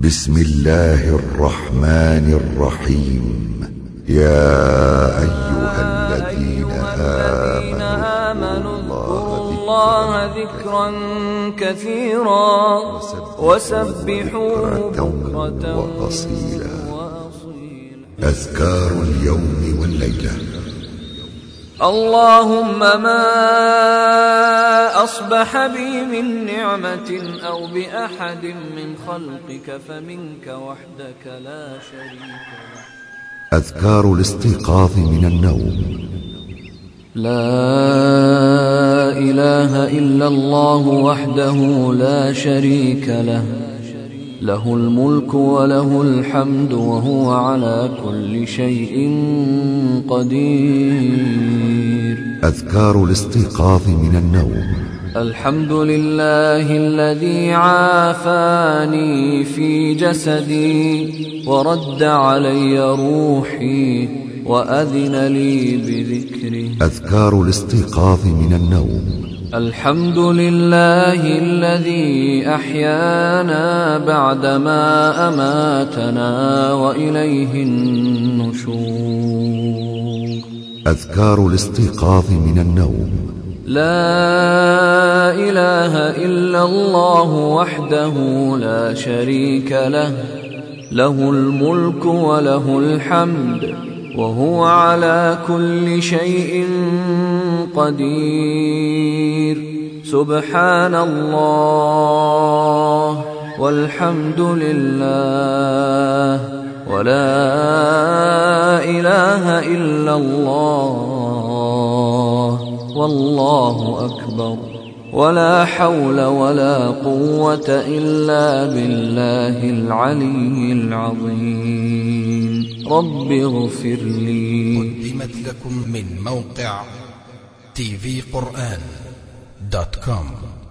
بسم الله الرحمن الرحيم. يا أيها الذين آمنوا اذكروا الله ذكرا كثيرا. وسبحوه بكرة وأصيلا. أذكار اليوم والليلة. اللهم ما أصبح بي من نعمة أو بأحد من خلقك فمنك وحدك لا شريك أذكار الاستيقاظ من النوم. لا إله إلا الله وحده لا شريك له. له الملك وله الحمد وهو على كل شيء قدير. أذكار الاستيقاظ من النوم. الحمد لله الذي عافاني في جسدي ورد علي روحي وأذن لي بذكره. أذكار الاستيقاظ من النوم. الحمد لله الذي أحيانا بعدما أماتنا وإليه النشور. أذكار الاستيقاظ من النوم. لا إله إلا الله وحده لا شريك له. له الملك وله الحمد وهو على كل شيء قدير. سبحان الله والحمد لله ولا إله إلا الله والله أكبر ولا حول ولا قوة إلا بالله العلي العظيم رب اغفر لي قدمت لكم من موقع تي في قرآن. dot com.